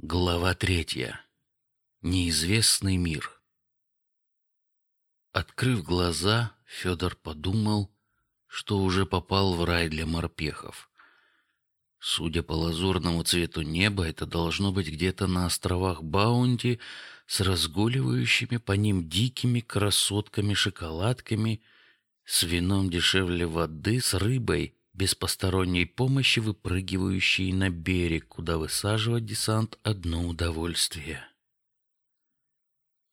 Глава третья. Неизвестный мир. Открыв глаза, Федор подумал, что уже попал в рай для морпехов. Судя по лазурному цвету неба, это должно быть где-то на островах Баунти с разгуливающими по ним дикими красотками-шоколадками, с вином дешевле воды, с рыбой без посторонней помощи выпрыгивающие на берег, куда высаживать десант одно удовольствие.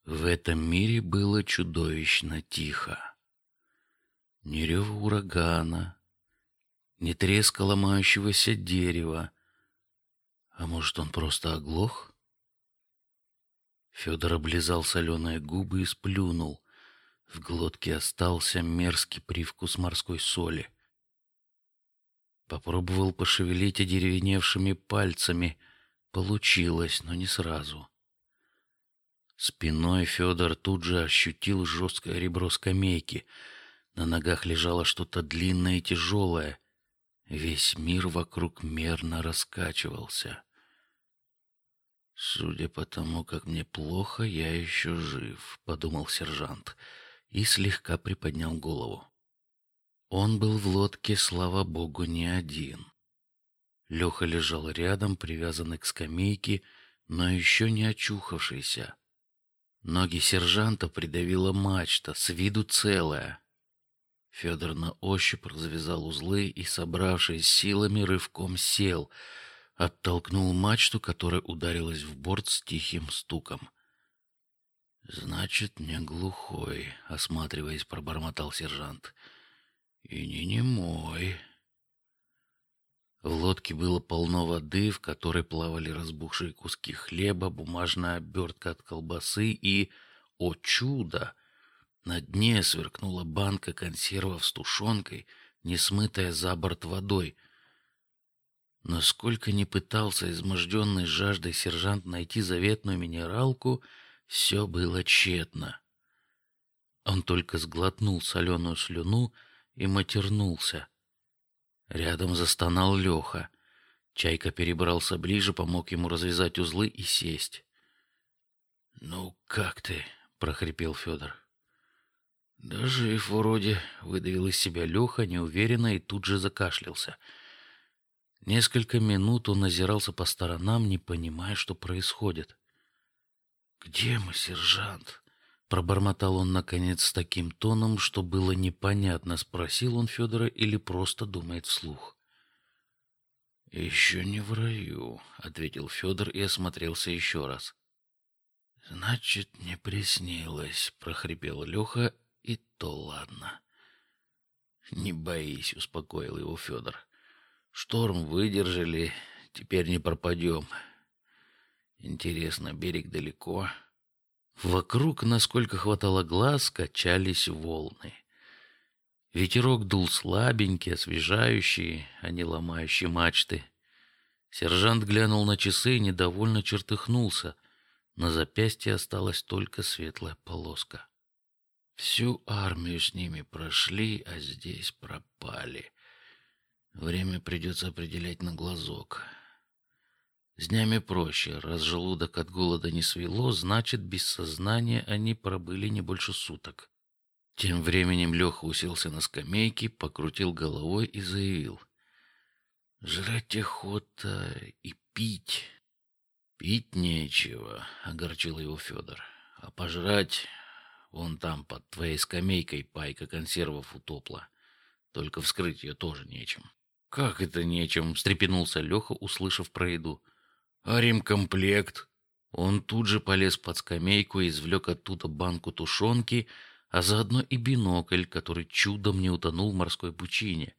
В этом мире было чудовищно тихо. Ни рева урагана, ни треска ломающегося дерева. А может, он просто оглох? Федор облизал соленые губы и сплюнул. В глотке остался мерзкий привкус морской соли. Попробовал пошевелить одеревеневшими пальцами. Получилось, но не сразу. Спиной Федор тут же ощутил жесткое ребро скамейки. На ногах лежало что-то длинное и тяжелое. Весь мир вокруг мерно раскачивался. Судя по тому, как мне плохо, я еще жив, подумал сержант и слегка приподнял голову. Он был в лодке, слава богу, не один. Леха лежал рядом, привязанный к скамейке, но еще не очухавшийся. Ноги сержанта придавила мачта, с виду целая. Федор на ощупь развязал узлы и, собравшись силами, рывком сел, оттолкнул мачту, которая ударилась в борт с тихим стуком. Значит, не глухой, осматриваясь, пробормотал сержант. И не немой. В лодке было полно воды, в которой плавали разбухшие куски хлеба, бумажная обертка от колбасы и, о чудо, на дне сверкнула банка консервов с тушенкой, не смытая за борт водой. Но сколько ни пытался изможденный жаждой сержант найти заветную минералку, все было тщетно. Он только сглотнул соленую слюну и матернулся. Рядом застонал Леха. Чайка перебрался ближе, помог ему развязать узлы и сесть. Ну как ты? прохрипел Федор. Да жив вроде, выдавил из себя Леха неуверенно и тут же закашлялся. Несколько минут он озирался по сторонам, не понимая, что происходит. Где мы, сержант? Пробормотал он наконец с таким тоном, что было непонятно, спросил он Федора или просто думает вслух. Еще не в раю, ответил Федор и осмотрелся еще раз. Значит, не приснилось, прохрипел Леха, и то ладно. Не боись, успокоил его Федор. Шторм выдержали, теперь не пропадем. Интересно, берег далеко. Вокруг, насколько хватало глаз, качались волны. Ветерок дул слабенький, освежающий, а не ломающий мачты. Сержант глянул на часы и недовольно чертыхнулся. На запястье осталась только светлая полоска. Всю армию с ними прошли, а здесь пропали. Время придется определять на глазок. С днями проще. Раз желудок от голода не свело, значит, без сознания они пробыли не больше суток. Тем временем Леха уселся на скамейке, покрутил головой и заявил: "Жрать охота и пить, пить нечего", огорчил его Федор. "А пожрать вон там под твоей скамейкой пайка консервов утопла. Только вскрыть ее тоже нечем". Как это нечем? встрепенулся Леха, услышав про еду. А ремкомплект? Он тут же полез под скамейку и извлек оттуда банку тушенки, а заодно и бинокль, который чудом не утонул в морской пучине.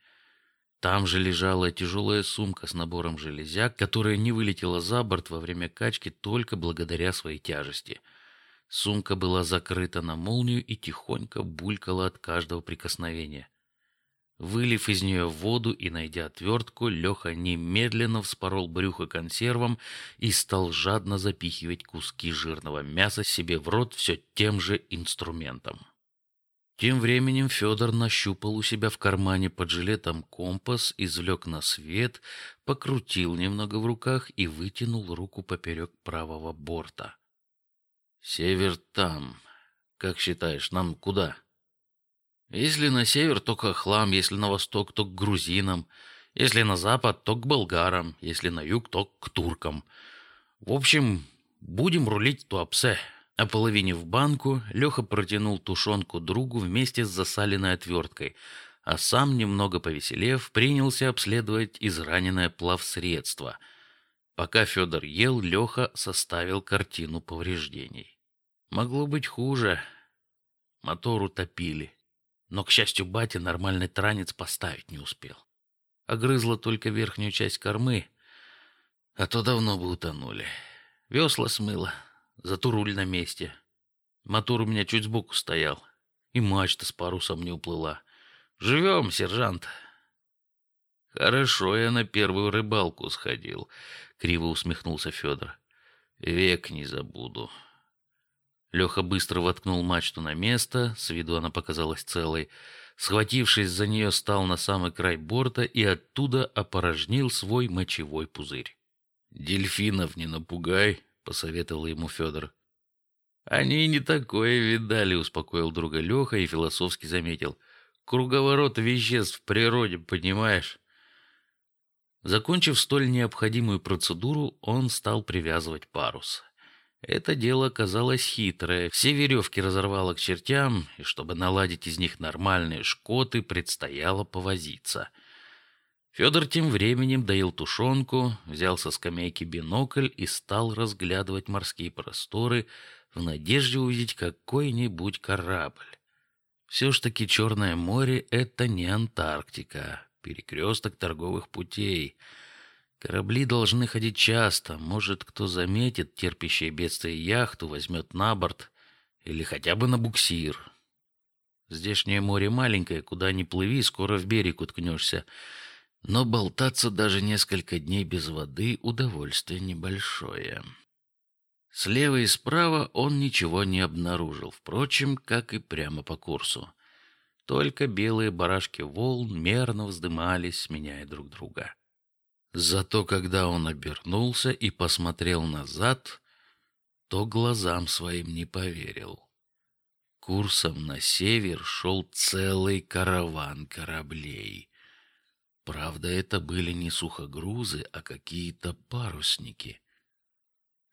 Там же лежала тяжелая сумка с набором железяк, которая не вылетела за борт во время качки только благодаря своей тяжести. Сумка была закрыта на молнию и тихонько булькала от каждого прикосновения. Вылив из нее воду и найдя отвертку, Леха немедленно вспорол брюхо консервом и стал жадно запихивать куски жирного мяса себе в рот все тем же инструментом. Тем временем Федор нащупал у себя в кармане под жилетом компас, извлек на свет, покрутил немного в руках и вытянул руку поперек правого борта. Север там. Как считаешь, нам куда? Если на север, то к хлам, если на восток, то к грузинам, если на запад, то к болгарам, если на юг, то к туркам. В общем, будем рулить Туапсе. В банку Леха протянул тушенку другу вместе с засаленной отверткой, а сам, немного повеселев, принялся обследовать израненное плавсредство. Пока Федор ел, Леха составил картину повреждений. Могло быть хуже. Мотор утопили, но к счастью, батя нормальный транец поставить не успел. Огрызла только верхнюю часть кормы, а то давно бы утонули. Весла смыло, зато руль на месте. Мотор у меня чуть сбоку стоял, и мачта с парусом не уплыла. Живем, сержант. Хорошо, я на первую рыбалку сходил. Криво усмехнулся Федор. Век не забуду. Леха быстро воткнул мачту на место, с виду она показалась целой. Схватившись за нее, стал на самый край борта и оттуда опорожнил свой мочевой пузырь. Дельфинов не напугай, посоветовал ему Федор. Они не такое видали, успокоил друга Леха и философски заметил: круговорот веществ в природе, понимаешь? Закончив столь необходимую процедуру, он стал привязывать парус. Это дело оказалось хитрое. Все веревки разорвало к чертям, и чтобы наладить из них нормальные шкоты, предстояло повозиться. Федор тем временем доел тушенку, взял со скамейки бинокль и стал разглядывать морские просторы в надежде увидеть какой-нибудь корабль. Все ж таки Черное море — это не Антарктика, перекресток торговых путей. Корабли должны ходить часто. Может, кто заметит терпящее бедствие яхту, возьмет на борт или хотя бы на буксир. Здешнее море маленькое, куда ни плыви, скоро в берег уткнешься. Но болтаться даже несколько дней без воды удовольствие небольшое. Слева и справа он ничего не обнаружил, впрочем, как и прямо по курсу. Только белые барашки волн мерно вздымались, сменяя друг друга. Зато когда он обернулся и посмотрел назад, то глазам своим не поверил. Курсом на север шел целый караван кораблей. Правда, это были не сухогрузы, а какие-то парусники.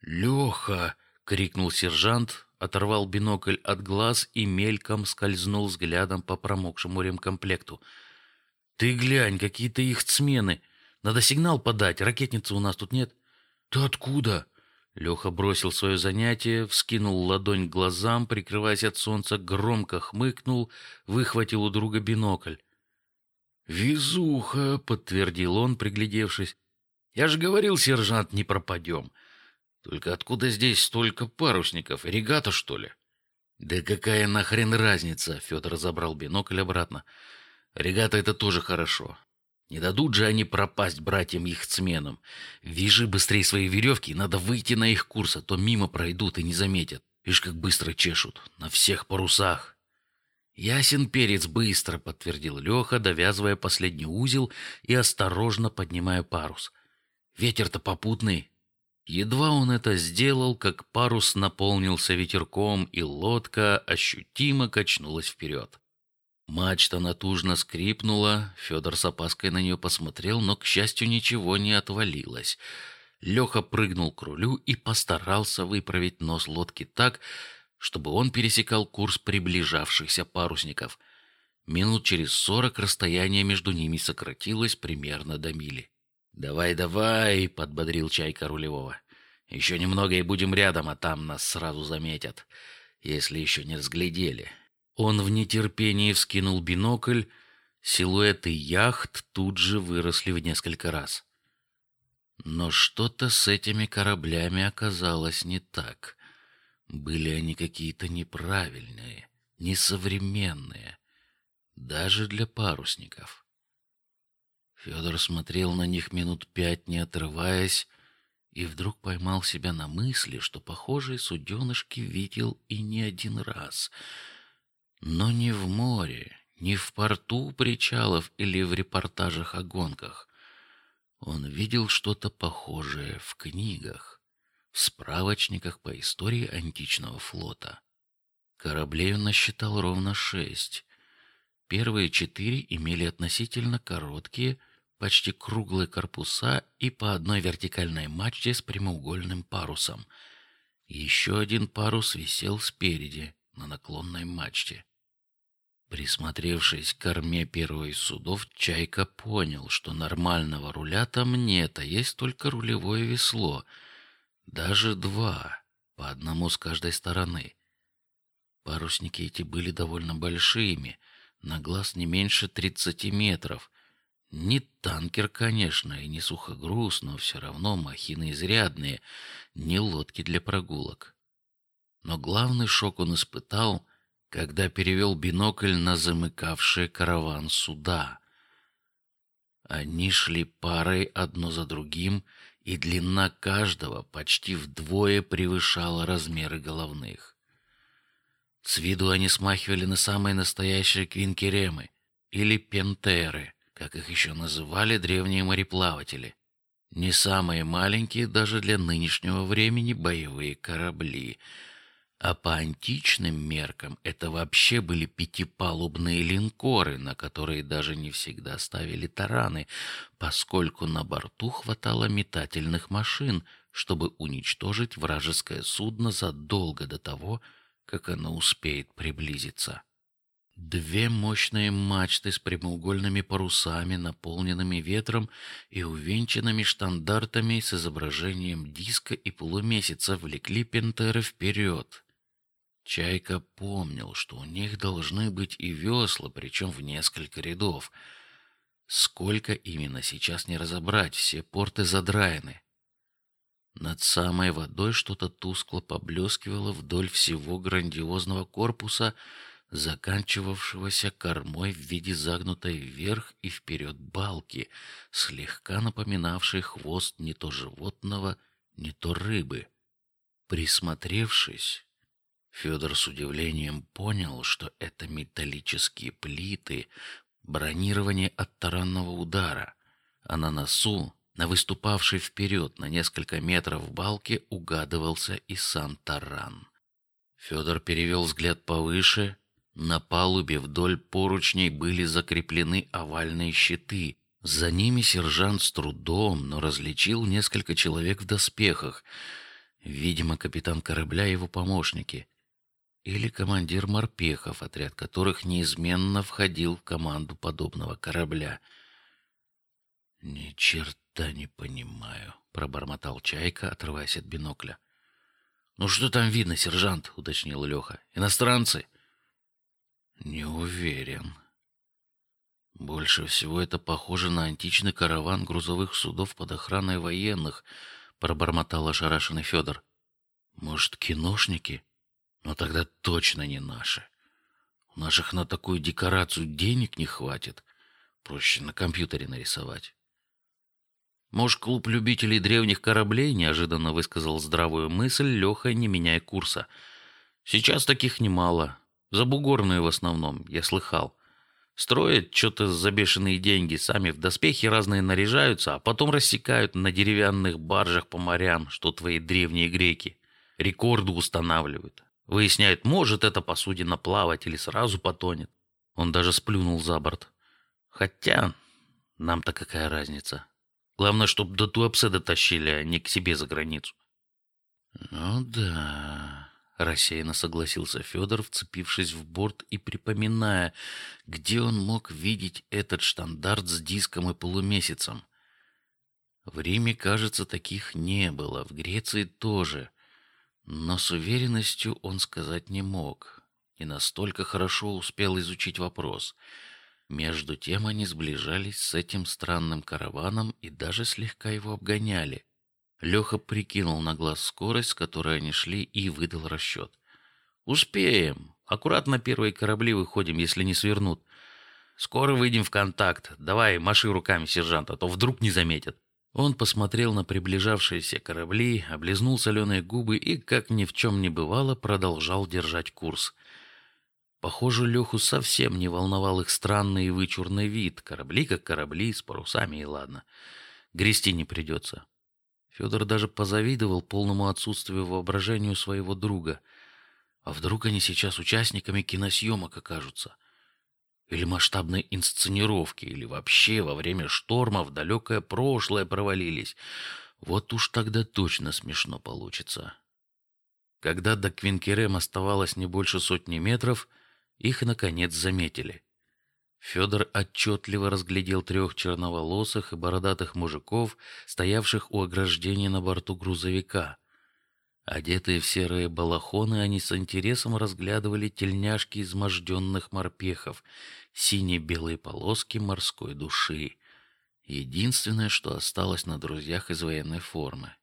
Леха! крикнул сержант, оторвал бинокль от глаз и мельком скользнул взглядом по промокшему ремкомплекту. Ты глянь, какие-то их смены. Надо сигнал подать. Ракетницы у нас тут нет. Ты откуда? Леха бросил свое занятие, вскинул ладонь к глазам, прикрываясь от солнца, громко хмыкнул, выхватил у друга бинокль. Везуха, подтвердил он, приглядевшись. Я же говорил, сержант, не пропадем. Только откуда здесь столько парусников? Регата что ли? Да какая нахрен разница? Федор забрал бинокль обратно. Регата это тоже хорошо. Не дадут же они пропасть братьям их сменам. Вяжи быстрее свои веревки, надо выйти на их курс, а то мимо пройдут и не заметят. Видишь, как быстро чешут на всех парусах. Ясен перец быстро, подтвердил Леха, довязывая последний узел и осторожно поднимая парус. Ветер-то попутный. Едва он это сделал, как парус наполнился ветерком, и лодка ощутимо качнулась вперед. Мачта натужно скрипнула. Федор с опаской на нее посмотрел, но к счастью ничего не отвалилось. Леха прыгнул к рулю и постарался выправить нос лодки так, чтобы он пересекал курс приближавшихся парусников. Минут через сорок расстояние между ними сократилось примерно до мили. Давай, давай, подбодрил Чайка рулевого. Еще немного и будем рядом, а там нас сразу заметят, если еще не разглядели. Он в нетерпении вскинул бинокль. Силуэты яхт тут же выросли в несколько раз. Но что-то с этими кораблями оказалось не так. Были они какие-то неправильные, несовременные, даже для парусников. Федор смотрел на них минут пять, не отрываясь, и вдруг поймал себя на мысли, что похожие суденышки видел и не один раз. Но не в море, не в порту причалов или в репортажах о гонках. Он видел что-то похожее в книгах, в справочниках по истории античного флота. Кораблей он насчитал ровно шесть. Первые четыре имели относительно короткие, почти круглые корпуса и по одной вертикальной мачте с прямоугольным парусом. Еще один парус висел спереди на наклонной мачте. Присмотревшись к корме первого из судов, Чайка понял, что нормального руля там нет, а есть только рулевое весло, даже два, по одному с каждой стороны. Парусники эти были довольно большими, на глаз не меньше тридцати метров. Не танкер, конечно, и не сухогруз, но все равно махины изрядные, не лодки для прогулок. Но главный шок он испытал когда перевел бинокль на замыкавшие караван суда. Они шли парой одно за другим, и длина каждого почти вдвое превышала размеры головных. С виду они смахивали на самые настоящие квинкеремы или пентеры, как их еще называли древние мореплаватели. Не самые маленькие даже для нынешнего времени боевые корабли, а по античным меркам это вообще были пятипалубные линкоры, на которые даже не всегда ставили тараны, поскольку на борту хватало метательных машин, чтобы уничтожить вражеское судно задолго до того, как оно успеет приблизиться. Две мощные мачты с прямоугольными парусами, наполненными ветром и увенчанными штандартами с изображением диска и полумесяца, влекли пентеры вперед. Чайка помнил, что у них должны быть и весла, причем в несколько рядов. Сколько именно сейчас не разобрать, все порты задраены. Над самой водой что-то тускло поблескивало вдоль всего грандиозного корпуса, заканчивавшегося кормой в виде загнутой вверх и вперед балки, слегка напоминавшей хвост не то животного, не то рыбы. Присмотревшись, Федор с удивлением понял, что это металлические плиты бронирования от таранного удара, а на носу, на выступавшей вперед на несколько метров балке, угадывался и сам таран. Федор перевел взгляд повыше. На палубе вдоль поручней были закреплены овальные щиты. За ними сержант с трудом, но различил несколько человек в доспехах. Видимо, капитан корабля и его помощники или командир морпехов, отряд которых неизменно входил в команду подобного корабля. Ни черта не понимаю, пробормотал Чайка, отрываясь от бинокля. Ну что там видно, сержант? уточнил Леха. Иностранцы? Не уверен. Больше всего это похоже на античный караван грузовых судов под охраной военных, пробормотал ошарашенный Федор. Может, киношники? Но тогда точно не наши. У наших на такую декорацию денег не хватит. Проще на компьютере нарисовать. Может, клуб любителей древних кораблей неожиданно высказал здравую мысль Леха, не меняя курса. Сейчас таких немало, забугорные в основном, я слыхал. Строят что-то за бешеные деньги, сами в доспехи разные наряжаются, а потом рассекают на деревянных баржах по морям, что твои древние греки. Рекорды устанавливают. Выясняет, может эта посудина плавать или сразу потонет. Он даже сплюнул за борт. Хотя нам-то какая разница? Главное, чтобы до Туапсе дотащили, а не к себе за границу. Ну да, рассеянно согласился Федор, вцепившись в борт и припоминая, где он мог видеть этот штандарт с диском и полумесяцем. В Риме, кажется, таких не было, в Греции тоже. Но с уверенностью он сказать не мог, и настолько хорошо успел изучить вопрос. Между тем они сближались с этим странным караваном и даже слегка его обгоняли. Леха прикинул на глаз скорость, с которой они шли, и выдал расчет. Успеем. Аккуратно первые корабли выходим, если не свернут. Скоро выйдем в контакт. Давай, маши руками, сержант, а то вдруг не заметят. Он посмотрел на приближавшиеся корабли, облизнул соленые губы и, как ни в чем не бывало, продолжал держать курс. Похоже, Леху совсем не волновал их странный и вычурный вид. Корабли как корабли, с парусами и ладно. Грести не придется. Федор даже позавидовал полному отсутствию воображению своего друга. А вдруг они сейчас участниками киносъемок окажутся? Или масштабной инсценировки, или вообще во время шторма в далекое прошлое провалились. Вот уж тогда точно смешно получится. Когда до Квинкерем оставалось не больше сотни метров, их наконец заметили. Федор отчетливо разглядел трех черноволосых и бородатых мужиков, стоявших у ограждения на борту грузовика. Одетые в серые балахоны, они с интересом разглядывали тельняшки изможденных морпехов, сине-белые полоски морской души. Единственное, что осталось на друзьях из военной формы.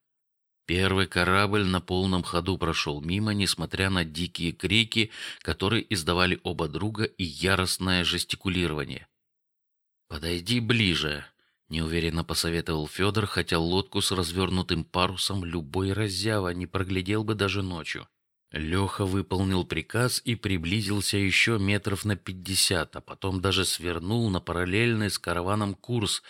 Первый корабль на полном ходу прошел мимо, несмотря на дикие крики, которые издавали оба друга и яростное жестикулирование. Подойди ближе, неуверенно посоветовал Федор, хотя лодку с развернутым парусом любой раззява не проглядел бы даже ночью. Леха выполнил приказ и приблизился еще метров на пятьдесят, а потом даже свернул на параллельный с караваном курс,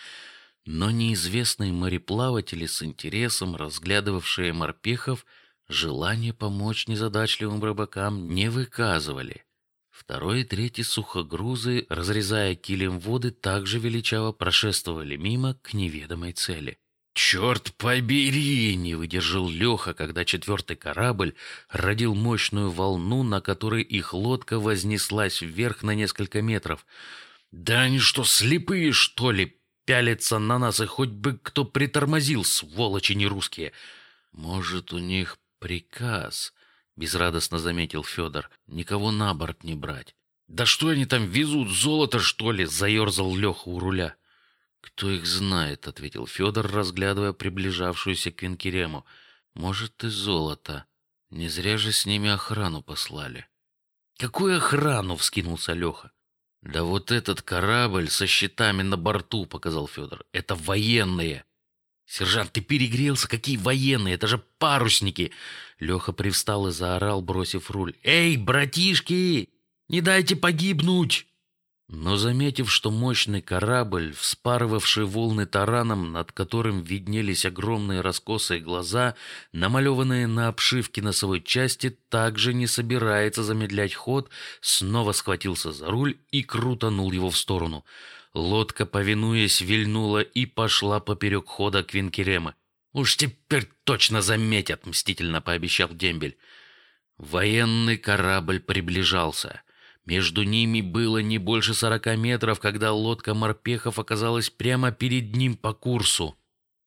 но неизвестные мореплаватели с интересом разглядывавшие морпехов желание помочь незадачливым рыбакам не выказывали. Второй и третий сухогрузы, разрезая килем воды, также величаво прошествовали мимо к неведомой цели. Черт побери! Не выдержал Леха, когда четвертый корабль родил мощную волну, на которой их лодка вознеслась вверх на несколько метров. Да они что слепые что ли? пялятся на нас, и хоть бы кто притормозил, сволочи не русские. Может, у них приказ? Безрадостно заметил Федор. Никого на борт не брать. Да что они там везут, золото что ли? Заерзал Леха у руля. Кто их знает? ответил Федор, разглядывая приближавшуюся к Винкерему. Может, и золото. Не зря же с ними охрану послали. Какую охрану? вскинулся Леха. Да вот этот корабль со щитами на борту, показал Федор. Это военные. Сержант, ты перегрелся? Какие военные? Это же парусники. Леха привстал и заорал, бросив руль. Эй, братишки, не дайте погибнуть! Но заметив, что мощный корабль, вспарывавший волны тараном, над которым виднелись огромные раскосые глаза, намалеванные на обшивке носовой части, также не собирается замедлять ход, снова схватился за руль и крутанул его в сторону. Лодка, повинуясь, вильнула и пошла поперек хода Квинкерема. Уж теперь точно заметят, мстительно пообещал Дембель. Военный корабль приближался. Между ними было не больше сорока метров, когда лодка морпехов оказалась прямо перед ним по курсу.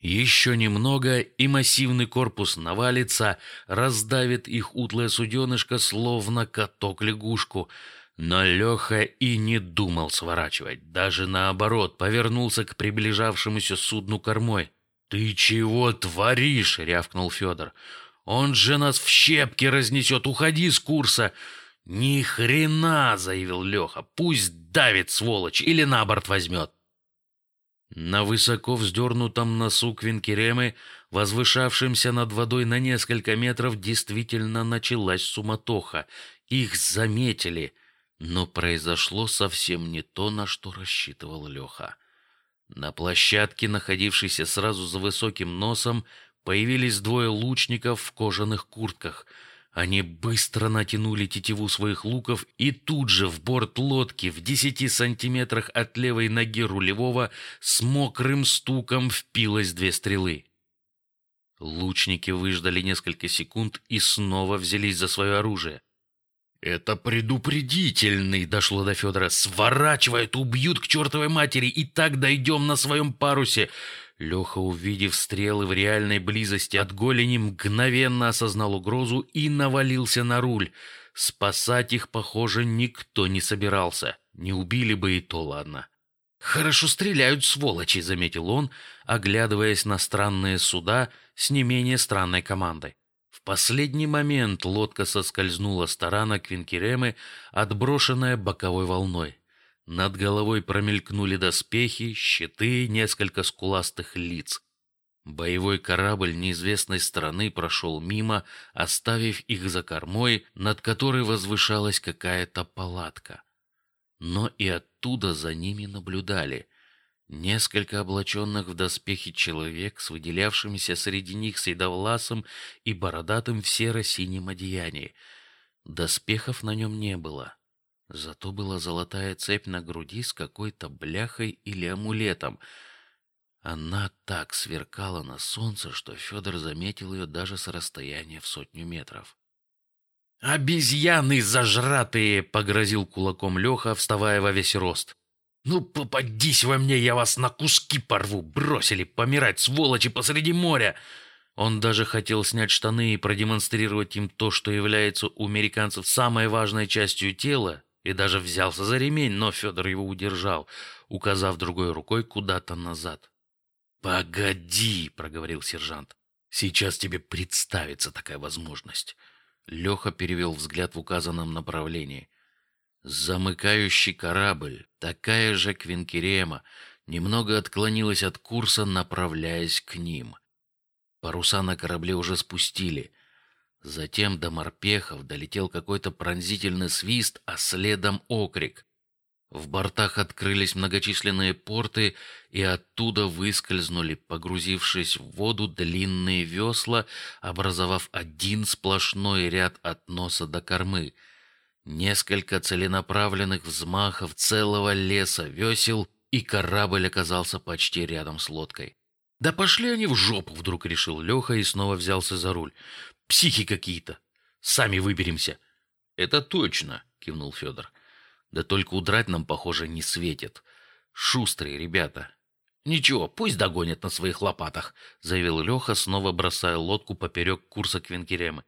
Еще немного, и массивный корпус навалится, раздавит их утлое суденышко, словно каток лягушку. Но Леха и не думал сворачивать, даже наоборот, повернулся к приближавшемуся судну кормой. Ты чего творишь? рявкнул Федор. Он же нас в щепки разнесет. Уходи с курса. Ни хрена, заявил Леха. Пусть давит сволочь или на борт возьмет. На высоко вздернутом носу Квинкеремы, возвышавшемся над водой на несколько метров, действительно началась суматоха. Их заметили, но произошло совсем не то, на что рассчитывал Леха. На площадке, находившейся сразу за высоким носом, появились двое лучников в кожаных куртках — они быстро натянули тетиву своих луков, и тут же в борт лодки в десяти сантиметрах от левой ноги рулевого с мокрым стуком впилось две стрелы. Лучники выждали несколько секунд и снова взялись за свое оружие. Это предупредительный, дошло до Федора. Сворачивают, убьют к чертовой матери, и так дойдем на своем парусе. Леха, увидев стрелы в реальной близости от голени, мгновенно осознал угрозу и навалился на руль. Спасать их, похоже, никто не собирался. Не убили бы и то ладно. Хорошо стреляют сволочи, заметил он, оглядываясь на странные суда с не менее странной командой. В последний момент лодка соскользнула с тарана Квинкеремы, отброшенная боковой волной. Над головой промелькнули доспехи, щиты, несколько скуластых лиц. Боевой корабль неизвестной страны прошел мимо, оставив их за кормой, над которой возвышалась какая-то палатка. Но и оттуда за ними наблюдали несколько облаченных в доспехи человек с выделявшимися среди них седовласым и бородатым в серо-синем одеянии. Доспехов на нем не было, зато была золотая цепь на груди с какой-то бляхой или амулетом. Она так сверкала на солнце, что Федор заметил ее даже с расстояния в сотню метров. Обезьяны зажратые! погрозил кулаком Леха, вставая во весь рост. Ну попадись во мне, я вас на куски порву! Бросили помирать, сволочи, посреди моря! Он даже хотел снять штаны и продемонстрировать им то, что является у американцев самой важной частью тела, и даже взялся за ремень, но Федор его удержал, указав другой рукой куда-то назад. Погоди, проговорил сержант. Сейчас тебе представится такая возможность. Леха перевел взгляд в указанном направлении. Замыкающий корабль, такая же Квинкерема, немного отклонилась от курса, направляясь к ним. Паруса на корабле уже спустили. Затем до морпехов долетел какой-то пронзительный свист, а следом окрик. В бортах открылись многочисленные порты, и оттуда выскользнули, погрузившись в воду, длинные весла, образовав один сплошной ряд от носа до кормы. Несколько целенаправленных взмахов целого леса весел, и корабль оказался почти рядом с лодкой. Да пошли они в жопу, вдруг решил Леха и снова взялся за руль. Психи какие-то. Сами выберемся. Это точно, кивнул Федор. Да только удрать нам, похоже, не светит. Шустрые ребята. Ничего, пусть догонят на своих лопатах, заявил Леха, снова бросая лодку поперек курса Квинкеремы.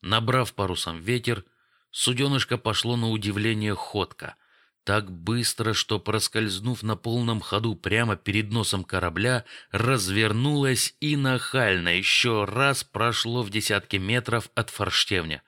Набрав парусом ветер, суденышко пошло на удивление ходко, так быстро, что проскользнув на полном ходу прямо перед носом корабля, развернулось и нахально еще раз прошло в десятки метров от форштевня.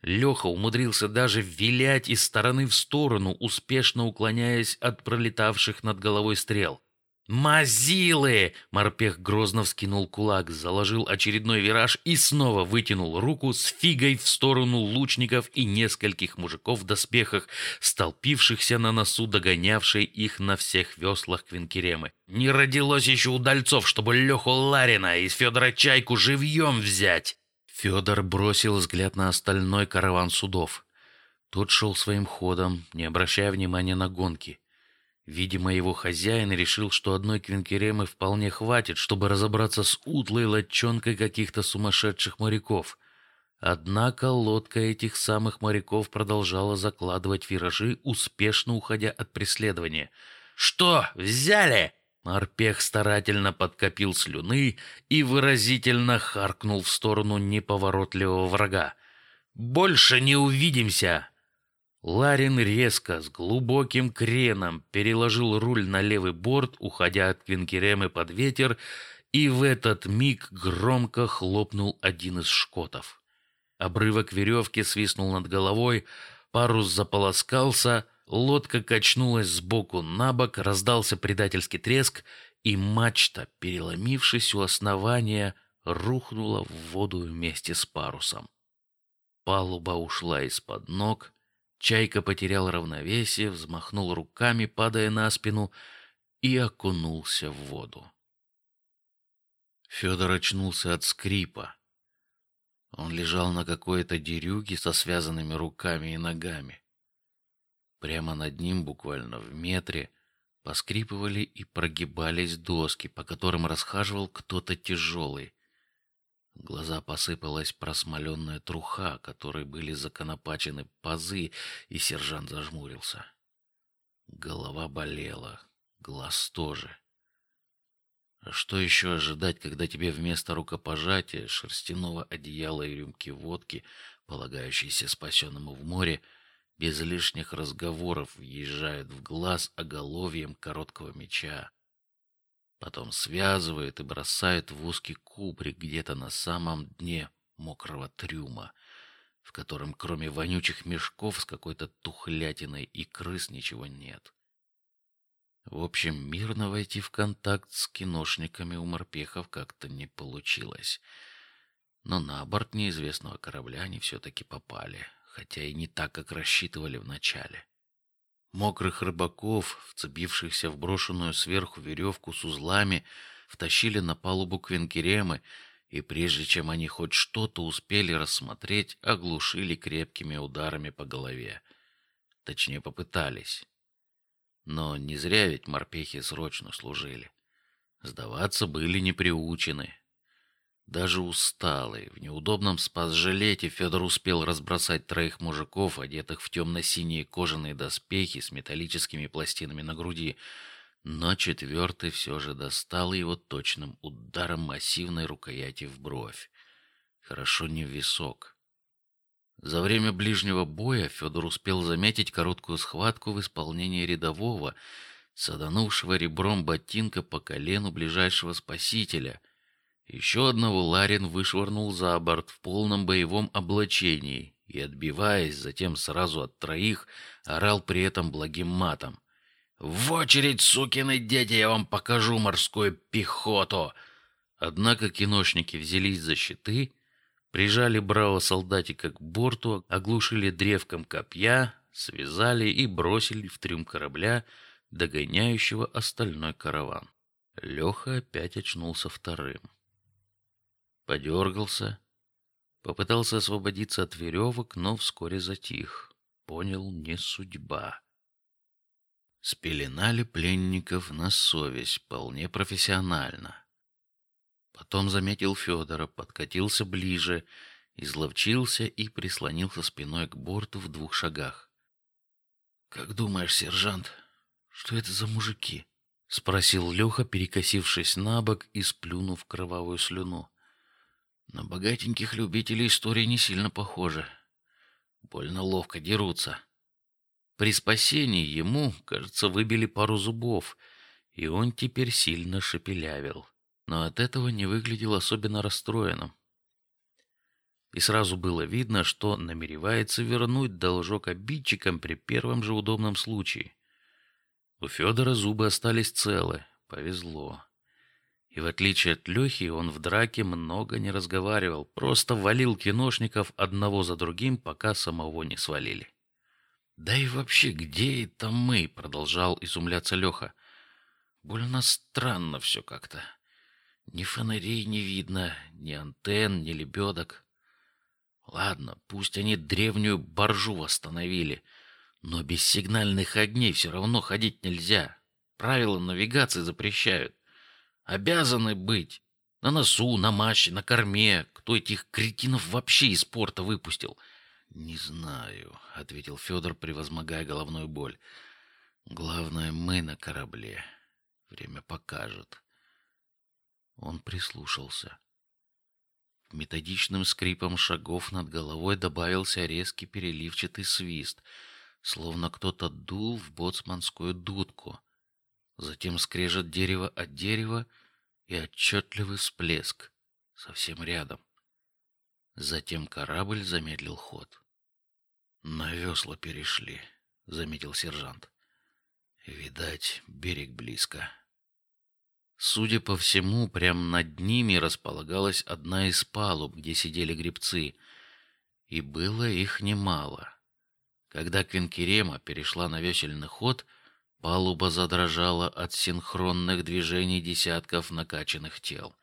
Леха умудрился даже вилять из стороны в сторону, успешно уклоняясь от пролетавших над головой стрел. Мазилы! Морпех грозно вскинул кулак, заложил очередной вираж и снова вытянул руку с фигой в сторону лучников и нескольких мужиков в доспехах, столпившихся на носу, догонявшей их на всех веслах Квинкеремы. Не родилось еще удальцов, чтобы Леху Ларина из Федора Чайку живьем взять. Федор бросил взгляд на остальной караван судов. Тот шел своим ходом, не обращая внимания на гонки. Видимо, его хозяин решил, что одной квинкеремы вполне хватит, чтобы разобраться с утлой лодчонкой каких-то сумасшедших моряков. Однако лодка этих самых моряков продолжала закладывать виражи, успешно уходя от преследования. Что взяли? Морпех старательно подкопил слюны и выразительно харкнул в сторону неповоротливого врага. Больше не увидимся. Ларин резко с глубоким креном переложил руль на левый борт, уходя от Квинкеремы под ветер, и в этот миг громко хлопнул один из шкотов. Обрывок веревки свистнул над головой, парус заполоскался Лодка качнулась сбоку на бок, раздался предательский треск, и мачта, переломившись у основания, рухнула в воду вместе с парусом. Палуба ушла из-под ног, чайка потерял равновесие, взмахнул руками, падая на спину, и окунулся в воду. Федор очнулся от скрипа. Он лежал на какой-то дерюге со связанными руками и ногами. Прямо над ним, буквально в метре, поскрипывали и прогибались доски, по которым расхаживал кто-то тяжелый. Глаза посыпалась просмоленная труха, которой были законопачены пазы, и сержант зажмурился. Голова болела, глаз тоже. А что еще ожидать, когда тебе вместо рукопожатия, шерстяного одеяла и рюмки водки, полагающейся спасенному в море, без лишних разговоров въезжают в глаз оголовьем короткого меча, потом связывают и бросают в узкий кубрик где-то на самом дне мокрого трюма, в котором кроме вонючих мешков с какой-то тухлятиной и крыс ничего нет. В общем, мирно войти в контакт с киношниками у морпехов как-то не получилось. Но на борт неизвестного корабля они все-таки попали, хотя и не так, как рассчитывали вначале. Мокрых рыбаков, вцепившихся в брошенную сверху веревку с узлами, втащили на палубу Квинкеремы, и прежде чем они хоть что-то успели рассмотреть, оглушили крепкими ударами по голове. Точнее, попытались. Но не зря ведь морпехи срочно служили. Сдаваться были не приучены. Даже усталый, в неудобном спас-жилете Федор успел разбросать троих мужиков, одетых в темно-синие кожаные доспехи с металлическими пластинами на груди, но четвертый все же достал его точным ударом массивной рукояти в бровь. Хорошо не в висок. За время ближнего боя Федор успел заметить короткую схватку в исполнении рядового, саданувшего ребром ботинка по колену ближайшего спасителя. Еще одного Ларин вышвырнул за борт в полном боевом облачении и, отбиваясь, затем сразу от троих, орал при этом благим матом: "В очередь, сукины дети, я вам покажу морскую пехоту!" Однако киношники взялись за щиты, прижали браво солдатика к борту, оглушили древком копья, связали и бросили в трюм корабля, догоняющего остальной караван. Леха опять очнулся вторым подергался, попытался освободиться от веревок, но вскоре затих. Понял, не судьба. Спеленали пленников на совесть, вполне профессионально. Потом заметил Федора, подкатился ближе, изловчился и прислонился спиной к борту в двух шагах. Как думаешь, сержант, что это за мужики? спросил Леха, перекосившись на бок и сплюнув кровавую слюну. На богатеньких любителей истории не сильно похоже. Больно ловко дерутся. При спасении ему, кажется, выбили пару зубов, и он теперь сильно шепелявил, но от этого не выглядел особенно расстроенным. И сразу было видно, что намеревается вернуть должок обидчикам при первом же удобном случае. У Федора зубы остались целы, повезло. И в отличие от Лехи, он в драке много не разговаривал, просто валил киношников одного за другим, пока самого не свалили. Да и вообще, где это мы? Продолжал изумляться Леха. Больно странно все как-то. Ни фонарей не видно, ни антенн, ни лебедок. Ладно, пусть они древнюю баржу восстановили, но без сигнальных огней все равно ходить нельзя. Правила навигации запрещают. Обязаны быть. На носу, на мачте, на корме. Кто этих кретинов вообще из порта выпустил? Не знаю, ответил Федор, превозмогая головную боль. Главное, мы на корабле. Время покажет. Он прислушался. Методичным скрипом шагов над головой добавился резкий переливчатый свист, словно кто-то дул в боцманскую дудку. Затем скрежет дерево от дерева и отчетливый всплеск совсем рядом. Затем корабль замедлил ход. На весла перешли, заметил сержант. Видать, берег близко. Судя по всему, прямо над ними располагалась одна из палуб, где сидели гребцы, и было их немало. Когда Квинкерема перешла на весельный ход, Палуба задрожала от синхронных движений десятков накачанных тел,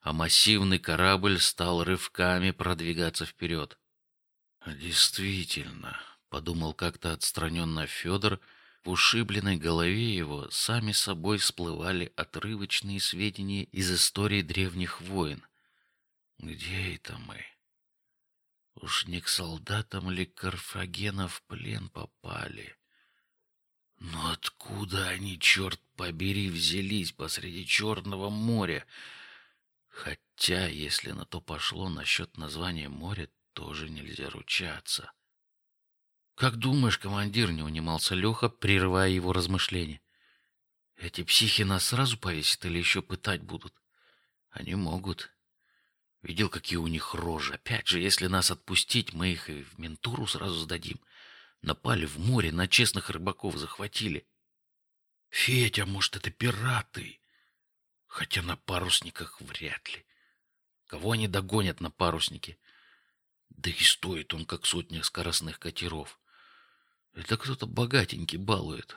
а массивный корабль стал рывками продвигаться вперед. Действительно, подумал как-то отстраненно Федор. В ушибленной голове его сами собой всплывали отрывочные сведения из истории древних войн. Где это мы? Уж не к солдатам ли Карфагена в плен попали? Но откуда они, черт побери, взялись посреди Черного моря? Хотя, если на то пошло насчет названия моря, тоже нельзя ручаться. Как думаешь, командир, не унимался Леха, прерывая его размышления. Эти психи нас сразу повесят или еще пытать будут? Они могут. Видел, какие у них рожи. Опять же, если нас отпустить, мы их и в ментуру сразу сдадим. Напали в море, на честных рыбаков захватили. Федя, может, это пираты? Хотя на парусниках вряд ли. Кого они догонят на паруснике? Да и стоит он, как сотня скоростных катеров. Это кто-то богатенький балует.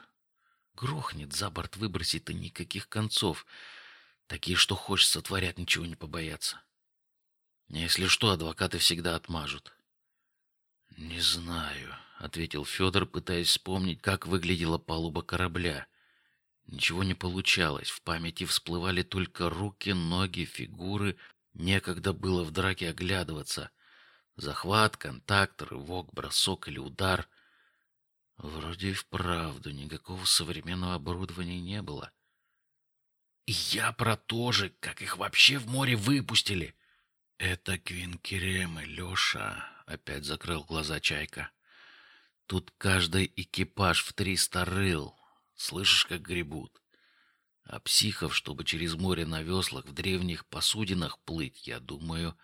Грохнет, за борт выбросит, и никаких концов. Такие, что хочешь, сотворят, ничего не побояться. Если что, адвокаты всегда отмажут. Не знаю, ответил Федор, пытаясь вспомнить, как выглядела палуба корабля. Ничего не получалось. В памяти всплывали только руки, ноги, фигуры. Некогда было в драке оглядываться. Захват, контакт, рывок, бросок или удар. Вроде и вправду никакого современного оборудования не было. И я про то же, как их вообще в море выпустили. Это Квинкеремы, Леша. Опять закрыл глаза Чайка. Тут каждый экипаж в триста рыл. Слышишь, как гребут? А психов, чтобы через море на веслах в древних посудинах плыть, я думаю,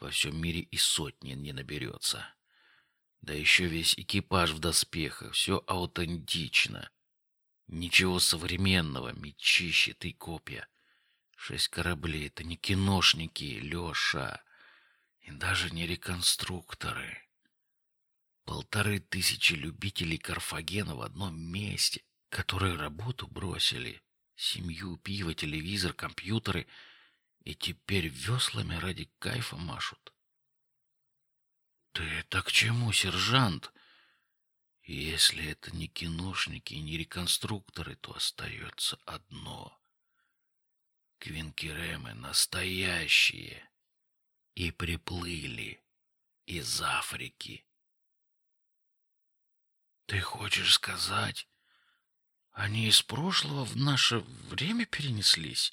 во всем мире и сотни не наберется. Да еще весь экипаж в доспехах, все аутентично. Ничего современного, мечи, щиты, копья. Шесть кораблей — это не киношники, Леша, и даже не реконструкторы. Полторы тысячи любителей Карфагена в одном месте, которые работу бросили, семью, пиво, телевизор, компьютеры, и теперь веслами ради кайфа машут. Ты это к чему, сержант? Если это не киношники и не реконструкторы, то остается одно: Квинкеремы настоящие и приплыли из Африки. Ты хочешь сказать, они из прошлого в наше время перенеслись?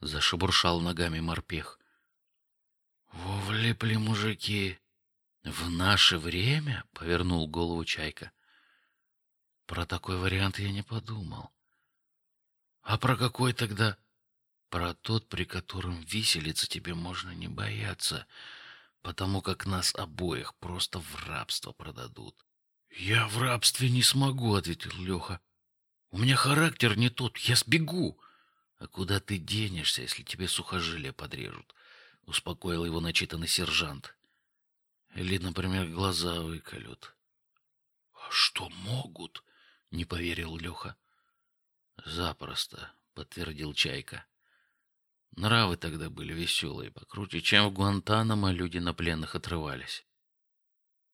Зашебуршал ногами морпех. Во влипли мужики. В наше время? Повернул голову Чайка. Про такой вариант я не подумал. А про какой тогда? Про тот, при котором виселица тебе можно не бояться, потому как нас обоих просто в рабство продадут. Я в рабстве не смогу, ответил Леха. У меня характер не тот, я сбегу. А куда ты денешься, если тебе сухожилия подрежут? Успокоил его начитанный сержант. Или, например, глаза выколют. А что могут? Не поверил Леха. Запросто, подтвердил Чайка. Нравы тогда были веселые, покруче, чем в Гуантанамо люди на пленных отрывались.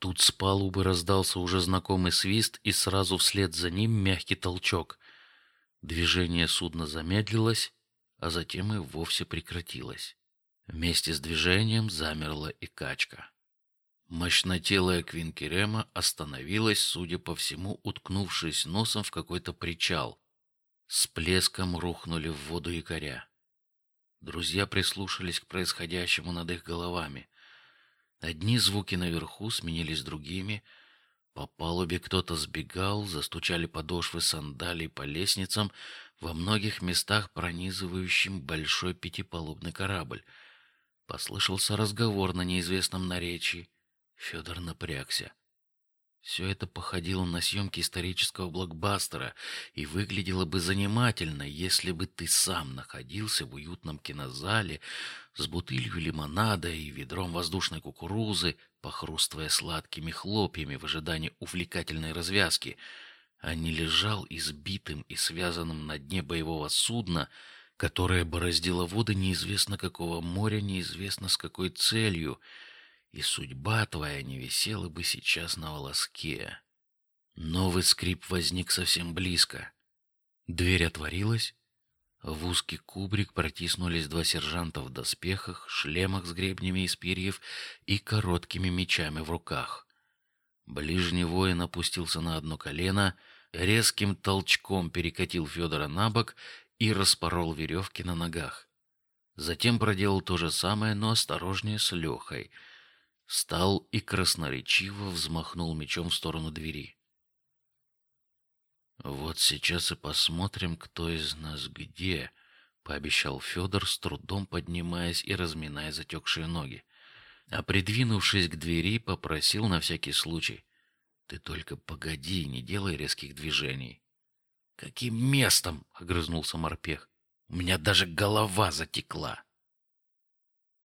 Тут с палубы раздался уже знакомый свист, и сразу вслед за ним мягкий толчок. Движение судна замедлилось, а затем и вовсе прекратилось. Вместе с движением замерла и качка. Мощнотелая Квинкерема остановилась, судя по всему, уткнувшись носом в какой-то причал. С плеском рухнули в воду якоря. Друзья прислушались к происходящему над их головами. Одни звуки наверху сменились другими. По палубе кто-то сбегал, застучали подошвы сандалий по лестницам, во многих местах пронизывающим большой пятипалубный корабль. Послышался разговор на неизвестном наречии. Федор напрягся. Все это походило на съемки исторического блокбастера и выглядело бы занимательно, если бы ты сам находился в уютном кинозале с бутылью лимонада и ведром воздушной кукурузы, похрустывая сладкими хлопьями в ожидании увлекательной развязки, а не лежал избитым и связанным на дне боевого судна, которое бороздило воды неизвестно какого моря, неизвестно с какой целью и судьба твоя не висела бы сейчас на волоске. Новый скрип возник совсем близко. Дверь отворилась. В узкий кубрик протиснулись два сержанта в доспехах, шлемах с гребнями из перьев и короткими мечами в руках. Ближний воин опустился на одно колено, резким толчком перекатил Федора на бок и распорол веревки на ногах. Затем проделал то же самое, но осторожнее с Лехой — встал и красноречиво взмахнул мечом в сторону двери. Вот сейчас и посмотрим, кто из нас где, пообещал Федор, с трудом поднимаясь и разминая затекшие ноги. А придвинувшись к двери, попросил на всякий случай: "Ты только погоди, не делай резких движений". Каким местом? огрызнулся морпех. У меня даже голова затекла.